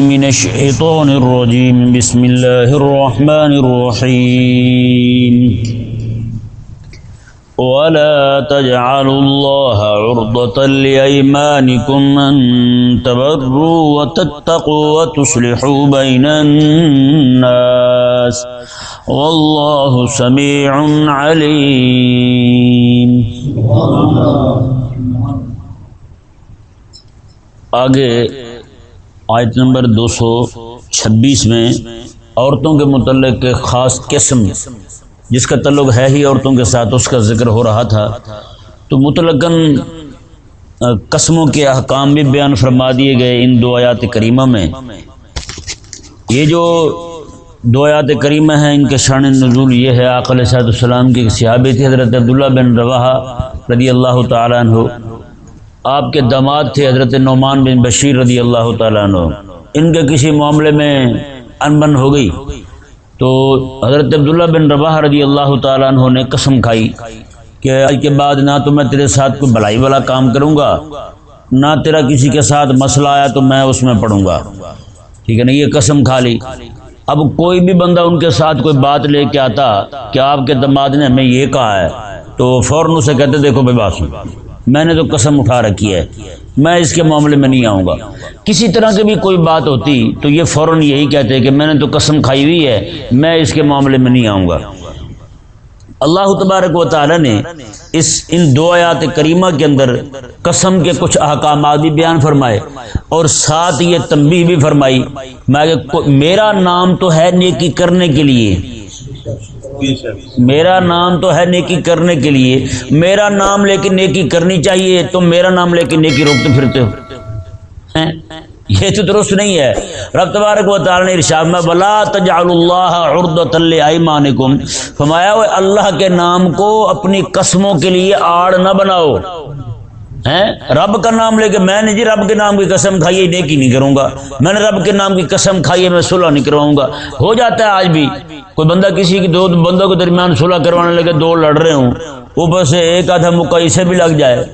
من الشيطان الرجيم. بسم الله الرحمن الرحيم. ولا تجعلوا الله عرضة لأيمانكم أن تبروا وتتقوا وتصلحوا بين الناس والله سميع عليم. آگے آیت نمبر دو سو چھبیس میں عورتوں کے متعلق ایک خاص قسم جس کا تعلق ہے ہی عورتوں کے ساتھ، اس کا ذکر ہو رہا تھا۔ تو متلقن قسموں کے احکام بھی بیان فرما دیے گئے ان دو آیات کریمہ میں۔ یہ جو دو آیات کریمہ ہیں، ان کے شان نزول یہ ہے آقل صاحب السلام کی صحابی تھی، حضرت عبداللہ بن روا رضی اللہ تعالیٰ عنہ۔ آپ کے داماد تھے حضرت نعمان بن بشیر رضی اللہ تعالیٰ عنہ۔ ان کے کسی معاملے میں انبن ہو گئی۔ تو حضرت عبداللہ بن رباح رضی اللہ تعالیٰ عنہ نے قسم کھائی کہ آج کے بعد نہ تو میں تیرے ساتھ کوئی بھلائی والا کام کروں گا، نہ تیرا کسی کے ساتھ مسئلہ آیا تو میں اس میں پڑھوں گا۔ ٹھیک ہے نا؟ یہ قسم کھا لی۔ اب کوئی بھی بندہ ان کے ساتھ کوئی بات لے کے آتا کہ آپ کے دماد نے ہمیں یہ کہا ہے، تو فوراً اسے کہتے دیکھو بے باسو میں نے تو قسم اٹھا رکھی ہے، میں اس کے معاملے میں نہیں آؤں گا۔ کسی طرح کی بھی کوئی بات ہوتی تو یہ فوراً یہی کہتے کہ میں نے تو قسم کھائی ہوئی ہے، میں اس کے معاملے میں نہیں آؤں گا۔ اللہ تبارک و تعالی نے اس، ان دو آیات کریمہ کے اندر قسم کے کچھ احکامات بھی بیان فرمائے اور ساتھ یہ تنبیہ بھی فرمائی۔ میں میرا نام تو ہے نیکی کرنے کے لیے۔ میرا نام تو ہے نیکی کرنے کے لیے۔ میرا نام لے کے نیکی کرنی چاہیے، تم میرا نام لے کے نیکی روکتے پھرتے ہو۔ یہ تو درست نہیں ہے۔ رب تبارک و تعالی نے ارشاد میں بلا تجعل اللہ عرضۃ لایمانکم فرمایا اللہ کے نام کو اپنی قسموں کے لیے آڑ نہ بناؤ۔ رب کا نام لے کے میں نے جی رب کے نام کی قسم کھائی ہے، نیکی نہیں کروں گا۔ میں نے رب کے نام کی قسم کھائی ہے، میں صلح نہیں کرواؤں گا۔ ہو جاتا ہے آج بھی کوئی بندہ کسی کی دو بندوں کے درمیان صلح کروانے لگے، دو لڑ رہے ہوں اوپر سے ایک آدھا مکہ اسے بھی لگ جائے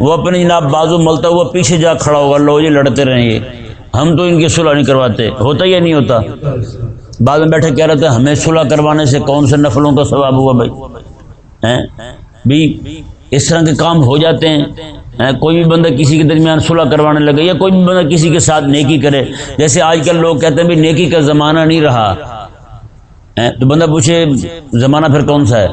وہ اپنے جناب بازو ملتا ہوا پیچھے جا کھڑا ہوگا، لو جی لڑتے رہیں یہ ہم تو ان کی صلح نہیں کرواتے، ہوتا یا نہیں ہوتا؟ بعد میں بیٹھے کہہ رہے تھے، ہمیں صلح کروانے سے کون سے نفلوں کا ثواب ہوا بھائی؟ بھی اس طرح کے کام ہو جاتے ہیں کوئی بھی بندہ کسی کے درمیان صلح کروانے لگے یا کوئی بھی بندہ کسی کے ساتھ نیکی کرے، جیسے آج کل لوگ کہتے ہیں بھی نیکی کا زمانہ نہیں رہا۔ تو بندہ پوچھے، زمانہ پھر کون سا ہے؟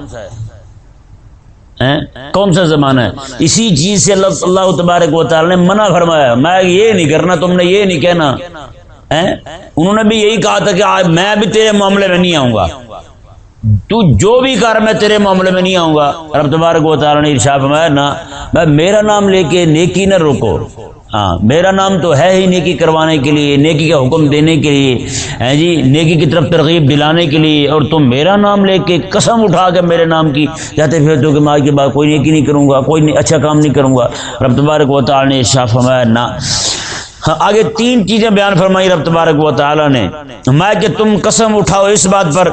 کون سا زمانہ ہے؟ اسی چیز سے اللہ اللہ تبارک و تعالی نے منع فرمایا، میں یہ نہیں کرنا، تم نے یہ نہیں کہنا۔ انہوں نے بھی یہی کہا تھا کہ میں بھی تیرے معاملے میں نہیں آؤں گا۔ تو جو بھی کر میں تیرے معاملے میں نہیں آؤں گا، رب تبارک و تعالی نے ارشاد فرمایا، نہ، میں میرا نام لے کے نیکی نہ روکو۔ ہاں میرا نام تو ہے ہی نیکی کروانے کے لیے، نیکی کا حکم دینے کے لیے ہے جی نیکی کی طرف ترغیب دلانے کے لیے، اور تم میرا نام لے کے قسم اٹھا کے میرے نام کی جاتے پھر تو کہ میں کے بعد کوئی نیکی نہیں کروں گا، کوئی اچھا کام نہیں کروں گا۔ رب تبارک و تعالی نے ارشاد فرمایا، نہ۔ ہاں، آگے تین چیزیں بیان فرمائی رب تبارک و تعالی نے۔ میں کہ تم قسم اٹھاؤ اس بات پر۔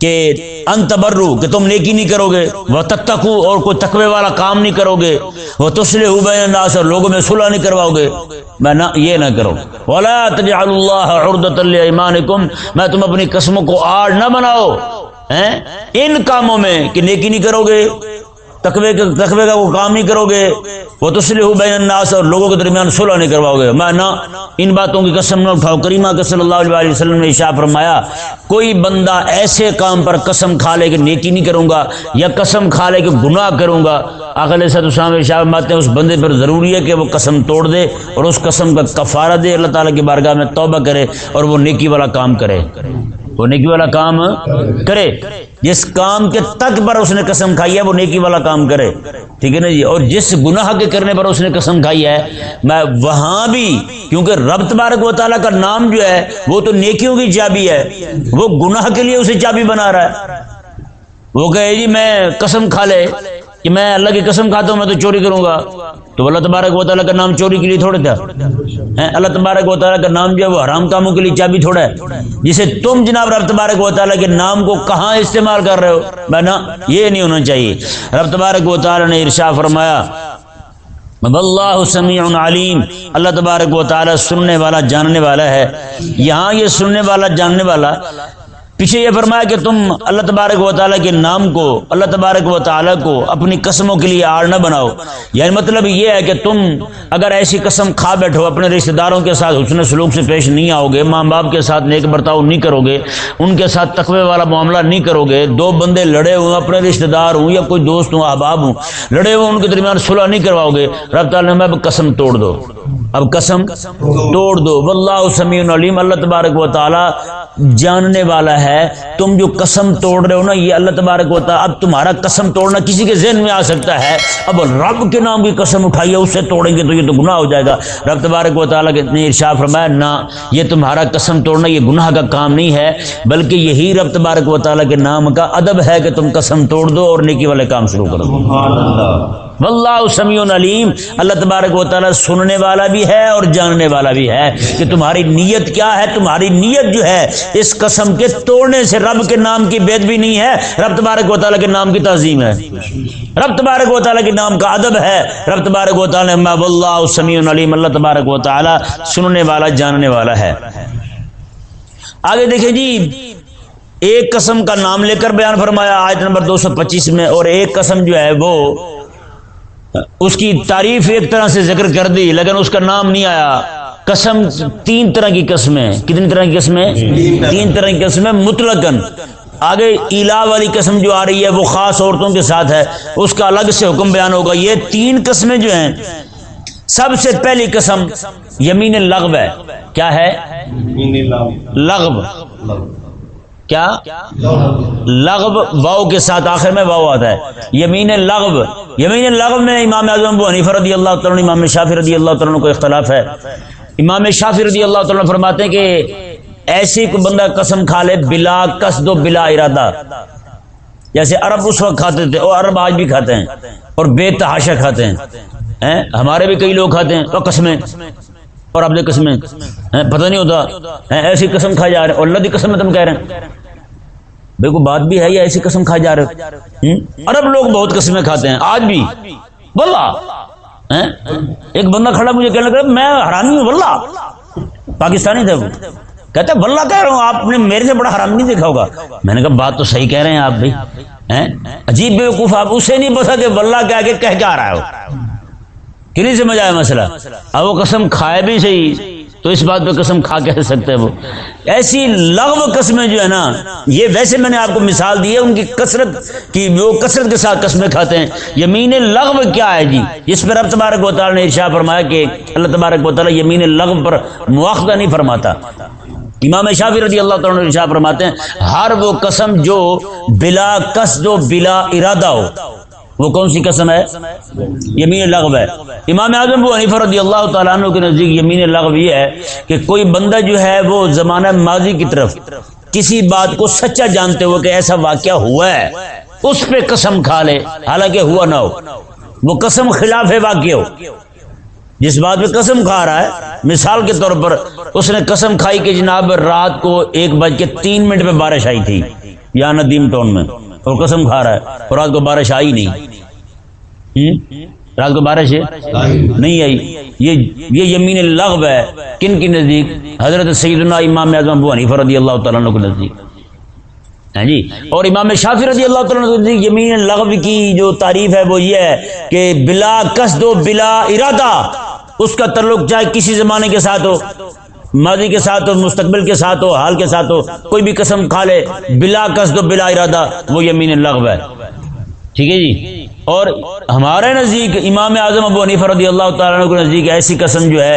کہ انتبرو کہ تم نیکی نہیں کرو گے وہ تتکو اور کوئی تقوی والا کام نہیں کرو گے وہ تسلے ہو بین الناس، اور لوگوں میں صلح نہیں کرواؤ گے میں نہ یہ نہ کرو۔ ولا تجعل اللہ عرضۃ لایمانکم میں تم اپنی قسموں کو آڑ نہ بناؤ۔ ان کاموں میں کہ نیکی نہیں کرو گے تقوی کا تقوی کا وہ کام نہیں کرو گے۔ وہ تسلی بین الناس اور لوگوں کے درمیان صلح نہیں کرواؤ گے۔ میں نہ ان باتوں کی قسم نہ اٹھاؤ۔ کریمہ کے صلی اللہ علیہ وسلم نے اشاع فرمایا، کوئی بندہ ایسے کام پر قسم کھا لے کہ نیکی نہیں کروں گا یا قسم کھا لے کہ گناہ کروں گا۔ اگلے صد السلام اشاع فرماتے ہیں، اس بندے پر ضروری ہے کہ وہ قسم توڑ دے اور اس قسم کا کفارہ دے۔ اللہ تعالیٰ کی بارگاہ میں توبہ کرے اور وہ نیکی والا کام کرے۔ وہ نیکی والا کام کرے۔ جس کام کے تک پر اس نے قسم کھائی ہے، وہ نیکی والا کام کرے۔ ٹھیک ہے نا جی؟ اور جس گناہ کے کرنے پر اس نے قسم کھائی ہے، میں وہاں بھی، کیونکہ رب تبارک و تعالیٰ کا نام جو ہے، وہ تو نیکیوں کی چابی ہے۔ وہ گناہ کے لیے اسے چابی بنا رہا ہے۔ وہ کہے جی میں قسم کھا لے۔ کہ میں اللہ کی قسم کھاتا ہوں، میں تو چوری کروں گا۔ تو اللہ تبارک و تعالیٰ کا نام چوری کے لیے تھوڑے تھا اللہ تبارک و تعالیٰ کا نام جو ہے وہ حرام کاموں کے لیے چابی تھوڑا ہے۔ جسے تم جناب رب تبارک و تعالیٰ کے نام کو کہاں استعمال کر رہے ہو؟ میں نا یہ نہیں ہونا چاہیے۔ رب تبارک و تعالیٰ نے ارشا فرمایا اللہ سمیع علیم اللہ تبارک و تعالی سننے والا، جاننے والا ہے۔ یہاں یہ سننے والا، جاننے والا پیچھے یہ فرمایا کہ تم اللہ تبارک و تعالیٰ کے نام کو، اللہ تبارک و تعالیٰ کو اپنی قسموں کے لیے آڑ نہ بناؤ۔ یعنی مطلب یہ ہے کہ تم اگر ایسی قسم کھا بیٹھو، اپنے رشتہ داروں کے ساتھ حسن سلوک سے پیش نہیں آؤ گے ماں باپ کے ساتھ نیک برتاؤ نہیں کرو گے ان کے ساتھ تقوی والا معاملہ نہیں کرو گے دو بندے لڑے ہوں، اپنے رشتہ دار ہوں یا کوئی دوست ہوں، احباب ہوں، لڑے ہوئے ان کے درمیان صلح نہیں کرواؤ گے رب تعالیٰ نے اب قسم توڑ دو۔ اب قسم توڑ دو۔ واللہ سمیع علیم، اللہ تبارک و تعالیٰ جاننے والا ہے، تم جو قسم توڑ رہے ہو نا، یہ اللہ تبارک ہوتا اب تمہارا قسم توڑنا کسی کے ذہن میں آ سکتا ہے۔ اب رب کے نام کی قسم اٹھائیے اس سے توڑیں گے تو یہ تو گناہ ہو جائے گا۔ رب تبارک و تعالیٰ نے ارشا فرمایا، نہ، یہ تمہارا قسم توڑنا، یہ گناہ کا کام نہیں ہے، بلکہ یہی رب تبارک و تعالیٰ کے نام کا ادب ہے کہ تم قسم توڑ دو اور نیکی والے کام شروع کر دو واللہ سمیع علیم، اللہ تبارک و تعالیٰ سننے والا بھی ہے اور جاننے والا بھی ہے کہ تمہاری نیت کیا ہے، تمہاری نیت جو ہے، اس قسم کے توڑنے سے رب کے نام کی بید بھی نہیں ہے، رب تبارک و تعالیٰ کے نام کی تعظیم ہے۔ رب تبارک و تعالیٰ کے نام کا ادب ہے۔ رب تبارک و تعالیٰ واللہ سمیع علیم، اللہ تبارک و تعالیٰ سننے والا، جاننے والا ہے۔ آگے دیکھیں جی ایک قسم کا نام لے کر بیان فرمایا، آیت نمبر دو سو پچیس میں، اور ایک قسم جو ہے وہ اس کی تعریف ایک طرح سے ذکر کر دی لیکن اس کا نام نہیں آیا۔ قسم تین طرح کی قسمیں۔ کتنی طرح کی قسمیں؟ تین طرح کی قسمیں۔ مطلقن آگے ایلا والی قسم جو آ رہی ہے وہ خاص عورتوں کے ساتھ ہے۔ اس کا الگ سے حکم بیان ہوگا۔ یہ تین قسمیں جو ہیں سب سے پہلی قسم یمین لغو ہے۔ کیا ہے؟ لغو کیا؟ لغب واؤ کے ساتھ آخر میں واؤ آتا ہے۔ یمین لغب یمین لغب میں امام اعظم ابو حنیفہ رضی اللہ تعالیٰ امام شافی رضی اللہ تعالیٰ کو اختلاف ہے۔ امام شافی رضی اللہ تعالیٰ فرماتے ہیں کہ ایسی کو بندہ قسم کھا لے، بلا قصد و بلا ارادہ۔ جیسے عرب اس وقت کھاتے تھے، اور عرب آج بھی کھاتے ہیں، اور بے تحاشا کھاتے ہیں۔ ہمارے بھی کئی لوگ کھاتے ہیں تو قسمیں۔ اور آپ قسمیں۔ پتہ نہیں ہوتا۔ ایسی قسم کھا جا رہے اور اللہ کی قسم میں تم کہہ رہے ہیں۔ بھائی کو بات بھی ہے یا ایسی قسم کھائے جا رہے عرب لوگ بہت قسمیں کھاتے ہیں، آج بھی۔ بلا ایک بندہ کھڑا مجھے کہنے لگا، میں حرامی ہوں بلّہ پاکستانی تھے کہتے بلّہ کہہ رہا ہوں، آپ نے میرے سے بڑا حرام نہیں دیکھا ہوگا۔ میں نے کہا، بات تو صحیح کہہ رہے ہیں آپ بھائی عجیب بے وقوف آپ اسے نہیں بتا کہ بلّہ کہہ کے کہہ کیا رہا ہو کنہیں سمجھ آیا مسئلہ؟ اب وہ قسم کھائے بھی صحیح۔ تو اس بات پہ قسم کھا کہہ سکتے ہیں وہ۔ ایسی لغو قسمیں جو ہے نا، یہ ویسے میں نے آپ کو مثال دی ہے، ان کی کثرت کی، وہ کثرت کے ساتھ قسمیں کھاتے ہیں۔ یمین لغو کیا ہے جی؟ جس پر اب تبارک و تعالیٰ نے ارشا فرمایا کہ اللہ تبارک و تعالیٰ یمین لغو پر مواخذہ نہیں فرماتا۔ امام شافی رضی اللہ تعالیٰ ارشا فرماتے ہیں، ہر وہ قسم جو بلا قصد و بلا ارادہ ہو وہ کون سی قسم ہے؟ یمین لغو ہے۔ امام اعظم وہ حنیفہ رضی اللہ تعالیٰ عنہ کے نزدیک یمین لغو یہ ہے کہ کوئی بندہ جو ہے وہ زمانہ ماضی کی طرف کسی بات کو سچا جانتے ہوئے کہ ایسا واقعہ ہوا ہے، اس پہ قسم کھا لے، حالانکہ ہوا نہ ہو۔ وہ قسم خلاف ہے واقع ہو۔ جس بات پہ قسم کھا رہا ہے، مثال کے طور پر اس نے قسم کھائی کہ جناب رات کو ایک بج کے تین منٹ پہ بارش آئی تھی، یا ندیم ٹون میں، اور قسم کھا رہا ہے، اور رات کو بارش آئی نہیں۔ رات کو بارش ہے؟ نہیں آئی۔ یہ یمین لغو ہے۔ کن کی نزدیک؟ حضرت سیدنا امام اعظم ابو حنیفہ رضی اللہ تعالیٰ عنہ کے نزدیک۔ ہاں جی؟ اور امام شافی رضی اللہ تعالیٰ نزدیک یمین لغو کی جو تعریف ہے وہ یہ ہے کہ بلا قصد و بلا ارادہ اس کا تعلق چاہے کسی زمانے کے ساتھ ہو، ماضی کے ساتھ ہو، مستقبل کے ساتھ ہو، حال کے ساتھ ہو، کوئی بھی قسم کھا لے، بلا قصد و بلا ارادہ وہ یمین لغو ہے۔ ٹھیک ہے جی؟ اور ہمارے نزدیک امام اعظم ابو حنیفہ رضی اللہ تعالیٰ کے نزدیک ایسی قسم جو ہے،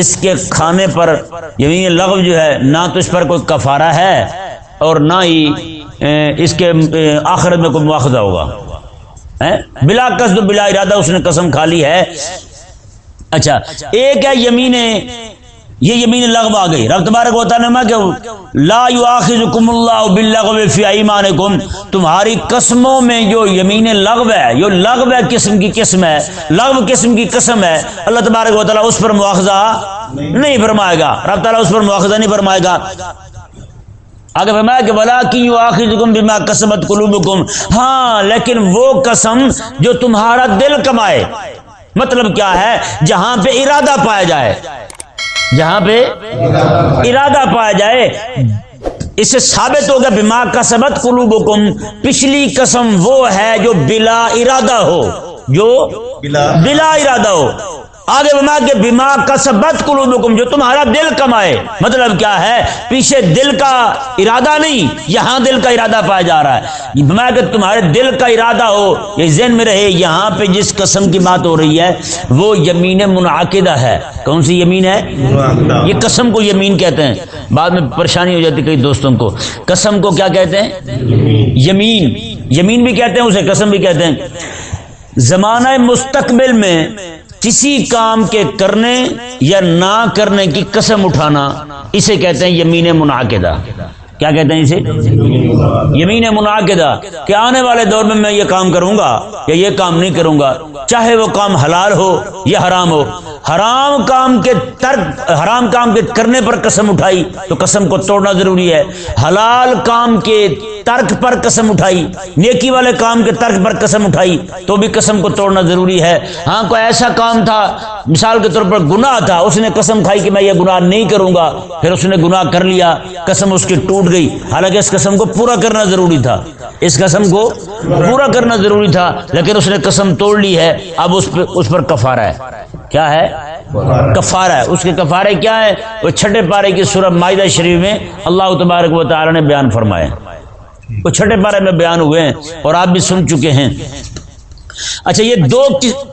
اس کے کھانے پر یعنی یمین لغو جو ہے، نہ تو اس پر کوئی کفارہ ہے اور نہ ہی اس کے آخرت میں کوئی مواخذہ ہوگا۔ بلا قصد بلا ارادہ اس نے قسم کھا لی ہے۔ اچھا ایک ہے یمین یہ یمین لغو آ گئی۔ رب تبارک ہوتا ہے کہ لا یؤاخذکم اللہ باللغو فی ایمانکم۔ تمہاری قسموں میں جو یمین لغو ہے، جو لغو ہے قسم کی قسم ہے، لغو قسم کی قسم ہے، اللہ تبارک و تعالی اس پر مواخذہ نہیں فرمائے گا۔ رب تعالی اس پر مواخذہ نہیں فرمائے گا۔ آگے فرمایا کہ بلا کی یؤاخذکم بما کسبت قلوبکم ہاں لیکن وہ قسم جو تمہارا دل کمائے۔ مطلب کیا ہے؟ جہاں پہ ارادہ پایا جائے۔ جہاں پہ ارادہ پایا جائے اس سے ثابت ہوگا بیما کا سبت قلوبکم۔ پچھلی قسم وہ ہے جو بلا ارادہ ہو جو بلا ارادہ ہو۔ آگے بما کے بیما کا سبت قلوبکم جو تمہارا دل کمائے۔ مطلب کیا ہے؟ پیچھے دل کا ارادہ نہیں یہاں دل کا ارادہ پایا جا رہا ہے۔ بما کہ تمہارے دل کا ارادہ ہو یہ ذہن میں رہے یہاں پہ جس قسم کی بات ہو رہی ہے وہ یمین منعقدہ ہے۔ کون سی یمین ہے؟ یہ قسم کو یمین کہتے ہیں۔ بعد میں پریشانی ہو جاتی کئی دوستوں کو۔ قسم کو کیا کہتے ہیں؟ یمین۔ یمین بھی کہتے ہیں اسے قسم بھی کہتے ہیں۔ زمانہ مستقبل میں کسی کام کے کرنے یا نہ کرنے کی قسم اٹھانا، اسے کہتے ہیں یمین منعقدہ۔ کیا کہتے ہیں اسے؟ یمین منعقدہ۔ کہ آنے والے دور میں میں یہ کام کروں گا یا یہ کام نہیں کروں گا، چاہے وہ کام حلال ہو یا حرام ہو۔ حرام کام کے ترک حرام کام کے کرنے پر قسم اٹھائی تو قسم کو توڑنا ضروری ہے۔ حلال کام کے ترک پر قسم اٹھائی، نیکی والے کام کے ترک پر قسم اٹھائی تو بھی قسم کو توڑنا ضروری ہے۔ ہاں کوئی ایسا کام تھا، مثال کے طور پر گناہ تھا، اس نے قسم کھائی کہ میں یہ گناہ نہیں کروں گا، پھر اس نے گناہ کر لیا، قسم اس کی ٹوٹ گئی۔ حالانکہ اس قسم کو پورا کرنا ضروری تھا۔ اس قسم کو پورا کرنا ضروری تھا، لیکن اس نے قسم توڑ لی ہے، اب اس پہ اس پر کفارہ ہے۔ کیا ہے؟ کفارہ ہے۔ اس کے کفارے کیا ہے وہ چھٹے پارے کی سورہ معاہدہ شریف میں اللہ تبارک و تعالی نے بیان فرمائے وہ چھٹے پارے میں بیان ہوئے ہیں اور آپ بھی سن چکے ہیں۔ اچھا یہ دو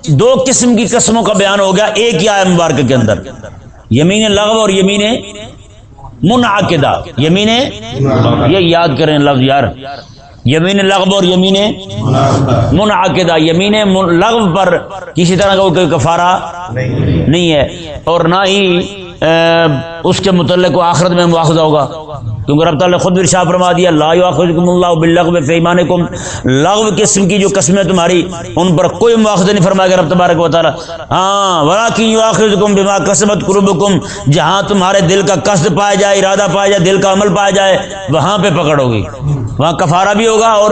دو قسم کی قسموں کا بیان ہو گیا ایک ہی آئے مبارک کے اندر۔ یمین لغو اور یمین منعقدہ۔ یمین یہ یاد کریں لفظ یار۔ یمین لغو اور یمین منعقدہ یمین لغو پر کسی طرح کا کوئی کفارہ نہیں ہے اور نہ ہی اس کے متعلق کو آخرت میں مواخذہ ہوگا۔ کیونکہ رب تعالیٰ خود ارشاد فرما دیا، لا اللہ باللغو فی ایمانکم۔ لغو قسم کی جو قسمیں تمہاری، ان پر کوئی مواخذہ نہیں فرمائے گا رب تبارک و تعالی۔ ہاں ولکن یؤاخذکم بما کسبت قلوبکم۔ جہاں تمہارے دل کا قصد پایا جائے، ارادہ پایا جائے، دل کا عمل پایا جائے، وہاں پہ پکڑ ہوگی وہاں کفارہ بھی ہوگا اور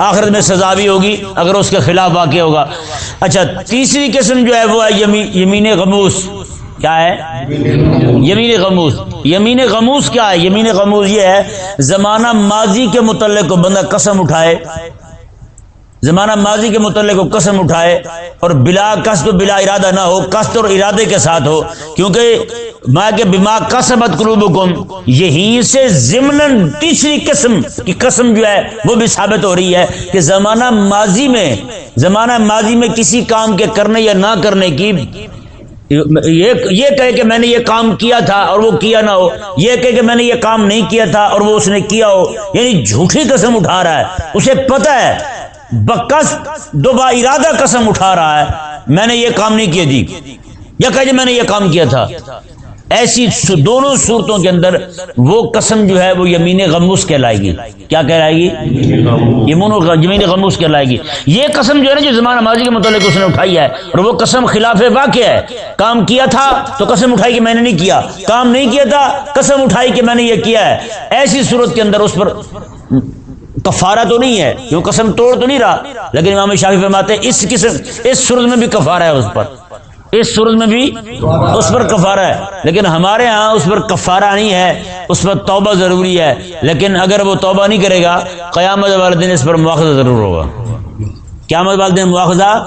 آخرت میں سزا بھی ہوگی، اگر اس کے خلاف واقع ہوگا۔ اچھا تیسری قسم جو ہے وہ ہے یمین غموس۔ کیا ہے؟ یمین غموس یمین غموس کیا ہے؟ یمین غموس یہ ہے، زمانہ ماضی کے متعلق کو بندہ قسم اٹھائے، زمانہ ماضی کے متعلق کو قسم اٹھائے اور بلا قصد و بلا ارادہ نہ ہو، قصد اور ارادے کے ساتھ ہو، کیونکہ ماں کے بیما قسمت قلوبکم یہیں سے ضمن تیسری قسم کی قسم جو ہے، وہ بھی ثابت ہو رہی ہے کہ زمانہ ماضی میں، زمانہ ماضی میں کسی کام کے کرنے یا نہ کرنے کی یہ کہے کہ میں نے یہ کام کیا تھا اور وہ کیا نہ ہو۔ یہ کہے کہ میں نے یہ کام نہیں کیا تھا اور وہ اس نے کیا ہو۔ یعنی جھوٹی قسم اٹھا رہا ہے۔ اسے پتہ ہے، بکس دوبا ارادہ قسم اٹھا رہا ہے۔ میں نے یہ کام نہیں کیا جی۔ یا کہ جی میں نے یہ کام کیا تھا۔ ایسی دونوں صورتوں کے اندر وہ قسم جو ہے وہ یمین غموس کہلائے گی۔ کیا کہلائے گی؟ یمین غموس کہلائے گی۔ یہ قسم جو ہے نا جو زمانہ ماضی کے متعلق اس نے اٹھائی ہے اور وہ قسم خلاف واقع ہے۔ کام کیا تھا تو قسم اٹھائی کہ میں نے نہیں کیا۔ کام نہیں کیا تھا، قسم اٹھائی کہ میں نے یہ کیا ہے۔ ایسی صورت کے اندر اس پر کفارہ تو نہیں ہے، کیوں؟ قسم توڑ تو نہیں رہا۔ لیکن امام شافی فرماتے ہیں، اس قسم اس صورت میں بھی کفارہ ہے اس پر۔ اس صورت میں بھی اس پر کفارہ ہے۔ لیکن ہمارے ہاں اس پر کفارہ نہیں ہے اس پر توبہ ضروری ہے۔ لیکن اگر وہ توبہ نہیں کرے گا قیامت والے دن اس پر مواخذہ ضرور ہوگا۔ قیامت والے دن مواخذہ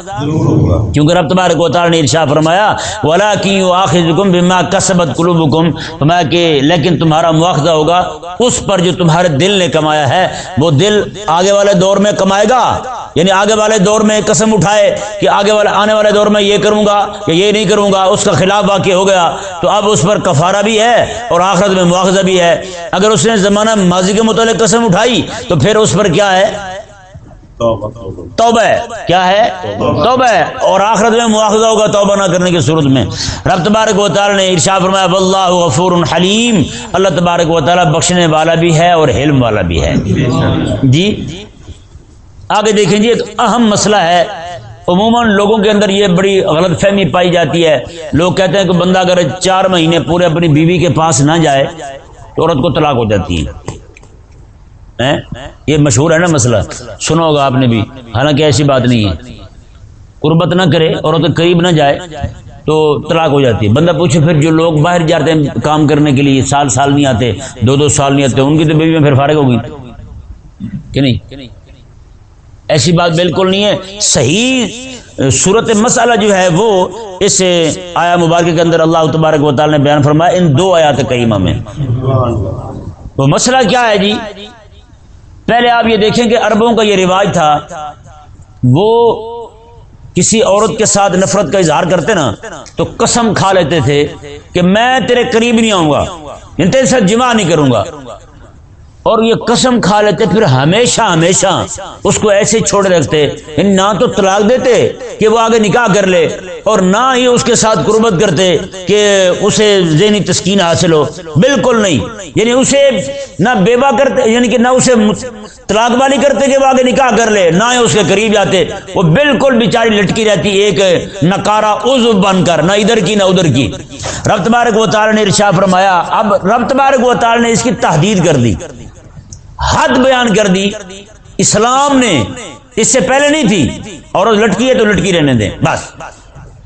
کیونکہ رب تبارک و تعالی نے ارشاد فرمایا ولا کی آخذکم بما کسبت قلوبکم فرمایا کہ لیکن تمہارا مواخذہ ہوگا اس پر جو تمہارے دل نے کمایا ہے وہ دل آگے والے دور میں کمائے گا۔ یعنی آگے والے دور میں قسم اٹھائے کہ آگے والے آنے والے دور میں یہ کروں گا یا یہ نہیں کروں گا، اس کا خلاف واقع ہو گیا، تو اب اس پر کفارہ بھی ہے اور آخرت میں مواخذہ بھی ہے۔ اگر اس نے زمانہ ماضی کے متعلق قسم اٹھائی، تو پھر اس پر کیا ہے؟ توبہ کیا ہے؟ توبہ اور آخرت میں مواخذہ ہوگا توبہ نہ کرنے کی صورت میں۔ رب تبارک و تعالی نے ارشاد فرمایا، واللہ غفور حلیم اللہ تبارک و تعالی بخشنے والا بھی ہے اور حلم والا بھی ہے۔ جی؟ آگے دیکھیں جی ایک اہم مسئلہ ہے۔ عموماً لوگوں کے اندر یہ بڑی غلط فہمی پائی جاتی ہے۔ لوگ کہتے ہیں کہ بندہ اگر چار مہینے پورے اپنی بیوی کے پاس نہ جائے تو عورت کو طلاق ہو جاتی ہے۔ یہ مشہور ہے نا مسئلہ۔ سنو ہوگا آپ نے بھی۔ حالانکہ ایسی بات نہیں ہے۔ قربت نہ کرے اور کے قریب نہ جائے تو طلاق ہو جاتی ہے۔ بندہ پوچھے پھر جو لوگ باہر جاتے ہیں کام کرنے کے لیے، سال سال نہیں آتے، دو دو سال نہیں آتے، ان کی تو بیوی میں پھر فارغ ہوگی کہ نہیں؟ ایسی بات بالکل نہیں ہے۔ صحیح صورت مسئلہ جو ہے وہ اس آیا مبارک کے اندر اللہ تبارک و تعالی نے بیان فرمایا، ان دو آیات کریمہ میں۔ وہ مسئلہ کیا ہے جی؟ پہلے آپ یہ دیکھیں کہ عربوں کا یہ رواج تھا، وہ کسی عورت کے ساتھ نفرت کا اظہار کرتے نا، تو قسم کھا لیتے تھے کہ میں تیرے قریب نہیں آؤں گا یعنی تیرے ساتھ جمع نہیں کروں گا۔ اور یہ قسم کھا لیتے پھر ہمیشہ ہمیشہ اس کو ایسے چھوڑ رکھتے یعنی نہ تو طلاق دیتے کہ وہ آگے نکاح کر لے اور نہ ہی اس کے ساتھ قربت کرتے کہ اسے ذہنی تسکین حاصل ہو۔ بالکل نہیں۔ یعنی اسے نہ بیوہ کرتے یعنی کہ نہ اسے طلاق والی کرتے کہ وہ آگے نکاح کر لے، نہ ہی اس کے قریب جاتے۔ وہ بالکل بیچاری لٹکی رہتی، ایک نکارا عزو بن کر، نہ ادھر کی نہ ادھر کی۔ رب تبارک و تعالی نے ارشا فرمایا، اب رب تبارک و تعالی نے اس کی تحدید کر دی۔ حد بیان کر دی۔ اسلام نے اس سے پہلے نہیں تھی۔ اور لٹکی ہے تو لٹکی رہنے دیں۔ بس۔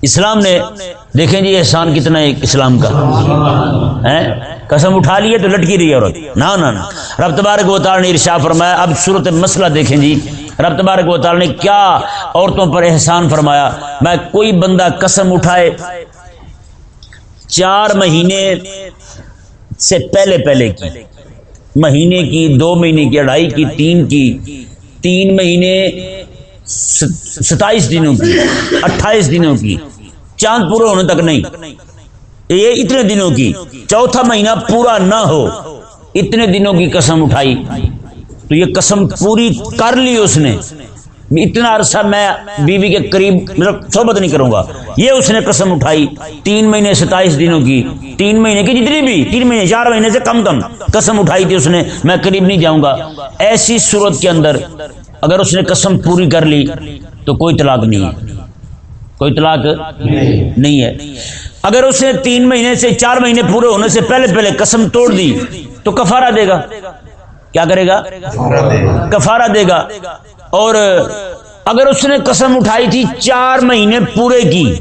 اسلام نے دیکھیں جی احسان کتنا ہے اسلام کا۔ قسم اٹھا لیے تو لٹکی رہی عورت نہ نہ رب تبارک و تعالی نے ارشا فرمایا۔ اب صورت مسئلہ دیکھیں جی۔ رب تبارک و تعالی نے کیا عورتوں پر احسان فرمایا۔ میں کوئی بندہ قسم اٹھائے چار مہینے سے پہلے پہلے کی۔ مہینے کی، دو مہینے کی اڑائی کی، تین کی، تین مہینے ستائیس دنوں کی، اٹھائیس دنوں کی، چاند پورا ہونے تک نہیں۔ یہ اتنے دنوں کی، چوتھا مہینہ پورا نہ ہو، اتنے دنوں کی قسم اٹھائی۔ تو یہ قسم پوری کر لی اس نے۔ اتنا عرصہ میں بیوی کے قریب مطلب صحبت نہیں کروں گا۔ یہ اس نے قسم اٹھائی تین مہینے ستائیس دنوں کی تین مہینے کی جتنی بھی تین مہینے چار مہینے سے کم کم قسم اٹھائی تھی اس نے۔ میں قریب نہیں جاؤں گا۔ ایسی صورت کے اندر اگر اس نے قسم پوری کر لی تو کوئی طلاق نہیں ہے۔ کوئی طلاق نہیں ہے۔ اگر اس نے تین مہینے سے چار مہینے پورے ہونے سے پہلے پہلے قسم توڑ دی تو کفارہ دے گا۔ کیا کرے گا؟ کفارہ دے گا۔ اور اگر اس نے قسم اٹھائی تھی چار مہینے پورے کی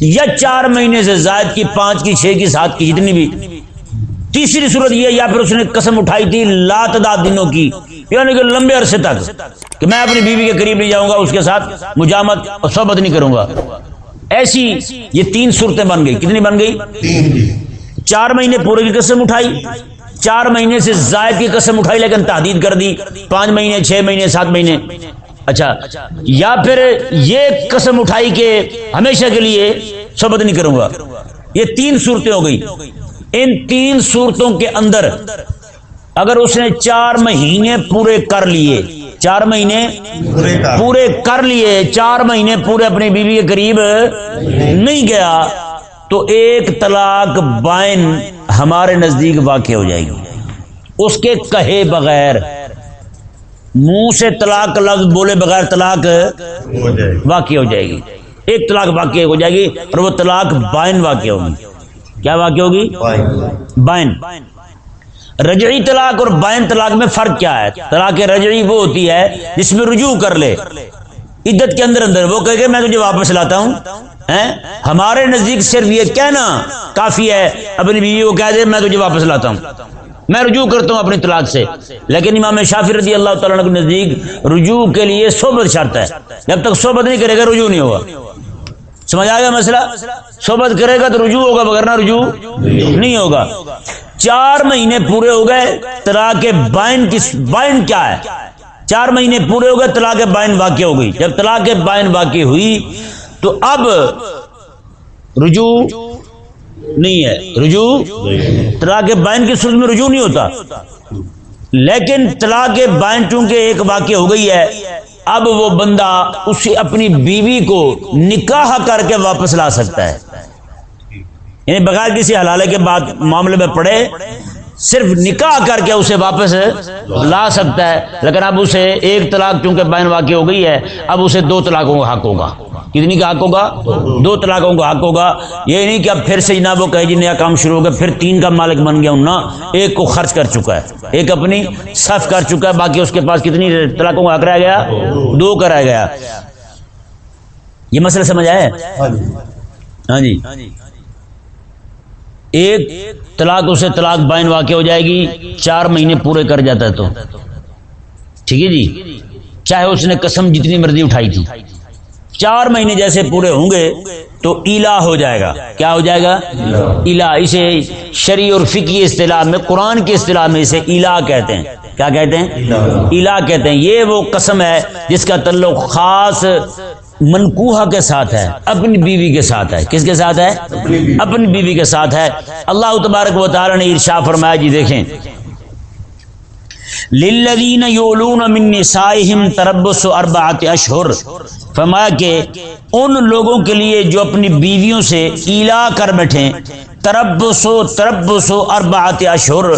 یا چار مہینے سے زائد کی پانچ کی چھ کی سات کی جتنی بھی۔ تیسری صورت یہ یا پھر اس نے قسم اٹھائی تھی لاتداد دنوں کی یعنی کہ لمبے عرصے تک کہ میں اپنی بیوی کے قریب نہیں جاؤں گا اس کے ساتھ مجامت اور صحبت نہیں کروں گا۔ ایسی یہ تین صورتیں بن گئی۔ کتنی بن گئی؟ چار مہینے پورے کی قسم اٹھائی چار مہینے سے زائد کی قسم اٹھائی لیکن تحدید کر دی، پانچ مہینے، چھ مہینے، سات مہینے۔ اچھا یا پھر یہ قسم اٹھائی کہ ہمیشہ کے لیے صحبت نہیں کروں گا۔ یہ تین صورتیں ہو گئی۔ ان تین صورتوں کے اندر اگر اس نے چار مہینے پورے کر لیے، چار مہینے پورے کر لیے، چار مہینے پورے اپنی بیوی کے قریب نہیں گیا، تو ایک طلاق بائن ہمارے نزدیک واقع ہو جائے گی۔ اس کے کہے بغیر، منہ سے طلاق لفظ بولے بغیر طلاق واقع ہو جائے گی۔ ایک طلاق واقع ہو جائے گی اور وہ طلاق بائن واقع ہوگی کیا واقع ہوگی؟ بائن۔ رجعی طلاق اور بائن طلاق میں فرق کیا ہے؟ طلاق رجعی وہ ہوتی ہے جس میں رجوع کر لے۔ عدت کے اندر اندر وہ کہ میں تجھے واپس لاتا ہوں۔ ہمارے نزدیک صرف یہ کہنا کافی ہے۔ اپنی بیوی کو کہہ دے، میں تجھے واپس لاتا ہوں۔ میں رجوع کرتا ہوں اپنی طلاق سے۔ لیکن امام شافی رضی اللہ تعالیٰ کے نزدیک رجوع کے لیے صحبت شرط ہے۔ جب تک صحبت نہیں کرے گا، رجوع نہیں ہوگا۔ سمجھ آ گیا مسئلہ؟ صحبت کرے گا تو رجوع ہوگا، مگر نہ رجوع نہیں ہوگا۔ چار مہینے پورے ہو گئے، طلاق بائن کی بائن کیا ہے؟ چار مہینے پورے ہو گئے، طلاق بائن واقع ہو گئی۔ جب طلاق بائن واقع ہوئی تو اب رجوع نہیں ہے. رجوع؟ طلاق بائن کی صورت میں رجوع نہیں ہوتا. لیکن طلاق بائن چونکہ ایک واقع ہو گئی ہے، اب وہ بندہ اسے اپنی بیوی کو نکاح کر کے واپس لا سکتا ہے۔ یعنی بغیر کسی حلالے کے بعد معاملے میں پڑے صرف نکاح کر کے اسے واپس لا سکتا ہے۔ لیکن اب اسے ایک طلاق چونکہ بین واقع ہو گئی ہے اب اسے دو طلاقوں کا حق ہوگا۔ کتنی کا حق ہوگا؟ دو طلاقوں کا حق ہوگا۔ یہ نہیں کہ اب پھر سے جناب وہ کہے جی نیا کام شروع ہو گیا پھر تین کا مالک بن گیا۔ ہوں نا ایک کو خرچ کر چکا ہے۔ ایک اپنی صف کر چکا ہے باقی اس کے پاس کتنی طلاقوں کا حق رہ گیا؟ دو کا رہ گیا۔ یہ مسئلہ سمجھ آیا؟ ہاں جی۔ ہاں جی۔ ایک طلاق، اسے طلاق بائن واقع ہو جائے گی، چار مہینے پورے کر جاتا ہے تو۔ ٹھیک ہے جی؟ چاہے اس نے قسم جتنی مرضی اٹھائی تھی۔ چار مہینے جیسے پورے ہوں گے تو ایلا ہو جائے گا۔ کیا ہو جائے گا؟ ایلا اسے شری اور فکی اصطلاح میں، قرآن کی اصطلاح میں اسے ایلا کہتے ہیں۔ کیا کہتے ہیں؟ ایلا کہتے ہیں۔ یہ وہ قسم ہے جس کا تعلق خاص منکوہا کے ساتھ ہے، اپنی بیوی کے ساتھ ہے۔ کس کے ساتھ ہے؟ اپنی بیوی کے ساتھ ہے۔ اللہ تبارک و تعالی نے ارشا فرمایا جی دیکھیں۔ للذین یولون من نسائہم تربص اربعۃ اشہر۔ فرمایا کہ ان لوگوں کے لیے جو اپنی بیویوں سے ایلا کر بیٹھیں تربص تربص اربعۃ اشہر،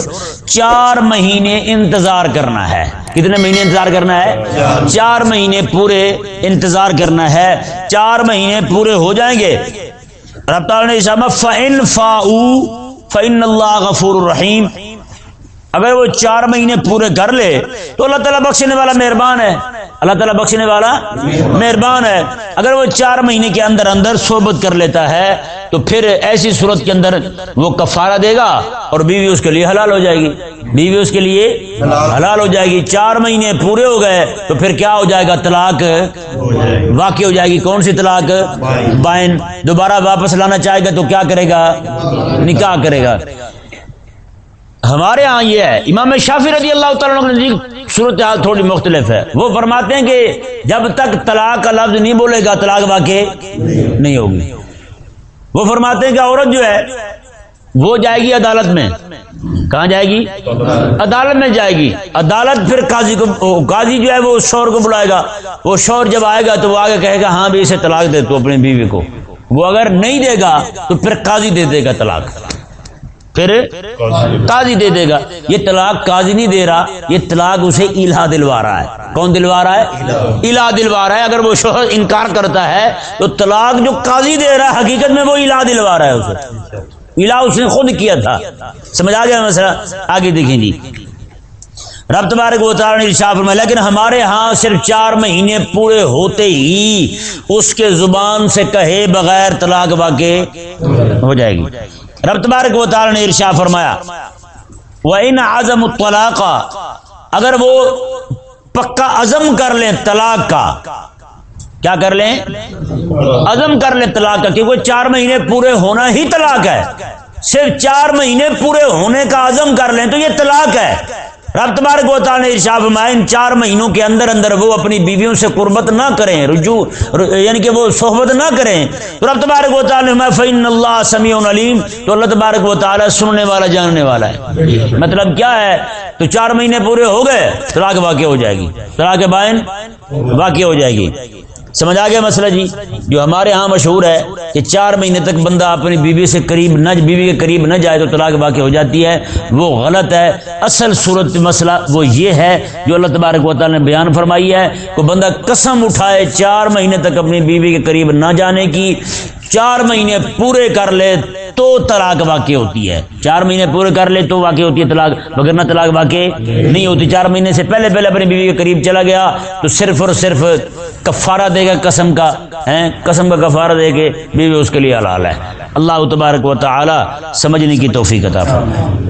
چار مہینے انتظار کرنا ہے۔ کتنے مہینے انتظار کرنا ہے؟ چار مہینے پورے انتظار کرنا ہے۔ چار مہینے پورے ہو جائیں گے۔ رب تعالی نے اشارہ فَإِن فَاؤُوا فَإِنَّ اللَّهَ الرحیم اگر وہ چار مہینے پورے کر لے، تو اللہ تعالیٰ بخشنے والا مہربان ہے۔ اللہ تعالیٰ بخشنے والا مہربان ہے۔ اگر وہ چار مہینے کے اندر اندر صحبت کر لیتا ہے، تو پھر ایسی صورت کے اندر وہ کفارہ دے گا اور بیوی اس کے لیے حلال ہو جائے گی۔ بیوی اس کے لیے حلال ہو جائے گی۔ چار مہینے پورے ہو گئے، تو پھر کیا ہو جائے گا؟ طلاق واقع ہو جائے گی۔ کون سی طلاق؟ بائن۔ دوبارہ واپس لانا چاہے گا تو کیا کرے گا؟ نکاح کرے گا۔ ہمارے ہاں یہ ہے۔ امام شافی رضی اللہ تعالیٰ عنہ صورت حال تھوڑی مختلف ہے۔ وہ فرماتے ہیں کہ جب تک طلاق کا لفظ نہیں بولے گا، طلاق واقع نہیں ہوگی۔ وہ فرماتے ہیں کہ عورت جو ہے، وہ جائے گی عدالت میں۔ کہاں جائے گی؟ عدالت میں جائے گی۔ عدالت پھر قاضی کو قاضی جو ہے، وہ شور کو بلائے گا۔ وہ شور جب آئے گا تو وہ آگے کہے گا ہاں بھی اسے طلاق دے تو اپنی بیوی کو۔ وہ اگر نہیں دے گا تو پھر قاضی دے دے گا طلاق۔ پھر قاضی دے دے گا۔ یہ طلاق قاضی نہیں دے رہا، یہ طلاق اسے الہا دلوا رہا ہے۔ کون دلوا رہا ہے؟ الہا دلوا رہا ہے۔ اگر وہ شوہر انکار کرتا ہے، تو طلاق جو قاضی دے رہا ہے، حقیقت میں وہ الہا دلوا رہا ہے اسے۔ الہا اس نے خود کیا تھا۔ سمجھ آ گیا مسئلہ؟ آگے دیکھیں جی۔ رب تبارک و تعالی نے ارشاد فرمایا، لیکن ہمارے ہاں صرف چار مہینے پورے ہوتے ہی اس کے زبان سے کہے بغیر طلاق واقع ہو جائے گی۔ رب تبارک و تعالی نے ارشا فرمایا، وَإِنْ عَزَمُ الطَّلَاقَ، اگر وہ پکا عزم کر لیں طلاق کا، کیا کر لیں؟ عزم کر لیں طلاق کا، کیونکہ چار مہینے پورے ہونا ہی طلاق ہے۔ صرف چار مہینے پورے ہونے کا عزم کر لیں تو یہ طلاق ہے۔ رب تبارک و تعالی نے ارشاد فرمایا، ان چار مہینوں کے اندر اندر وہ اپنی بیویوں سے قربت نہ کریں، رجوع یعنی کہ وہ صحبت نہ کریں۔ تو رب تبارک و تعالی نے فین اللہ سمیع علیم تو اللہ تبارک و تعالی سننے والا، جاننے والا ہے۔ مطلب کیا ہے؟ تو چار مہینے پورے ہو گئے، طلاق واقع ہو جائے گی۔ طلاق بائن واقع ہو جائے گی۔ سمجھ آ گیا مسئلہ جی؟ جو ہمارے ہاں مشہور ہے کہ چار مہینے تک بندہ اپنی بیوی سے قریب نہ بیوی کے قریب نہ جائے تو طلاق واقع ہو جاتی ہے۔ وہ غلط ہے۔ اصل صورت مسئلہ وہ یہ ہے جو اللہ تبارک و تعالیٰ نے بیان فرمائی ہے کہ بندہ قسم اٹھائے چار مہینے تک اپنی بیوی کے قریب نہ جانے کی۔ چار مہینے پورے کر لے تو طلاق واقع ہوتی ہے۔ چار مہینے پورے کر لے تو واقع ہوتی ہے طلاق، مگر نہ طلاق واقع نہیں ہوتی۔ چار مہینے سے پہلے پہلے اپنی بیوی کے قریب چلا گیا تو صرف اور صرف کفارہ دے گا قسم کا قسم کا کفارہ دے کے بیوی اس کے لیے حلال ہے۔ اللہ تبارک و تعالی سمجھنے کی توفیق عطا فرمائے۔